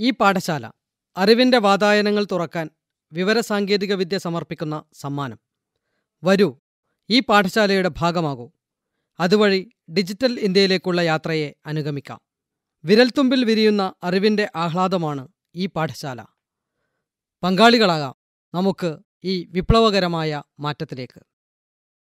ഈ പാഠശാല അറിവിന്റെ വാതായനങ്ങൾ തുറക്കാൻ വിവരസാങ്കേതികവിദ്യ സമർപ്പിക്കുന്ന സമ്മാനം. വരൂ ഈ പാഠശാലയുടെ ഭാഗമാകൂ. അതുവഴി ഡിജിറ്റൽ ഇന്ത്യയിലേക്കുള്ള യാത്രയെ അനുഗമിക്കാം. വിരൽത്തുമ്പിൽ വിരിയുന്ന അറിവിന്റെ ആഹ്ലാദമാണ് ഈ പാഠശാല. പങ്കാളികളാകാം നമുക്ക് ഈ വിപ്ലവകരമായ മാറ്റത്തിലേക്ക്.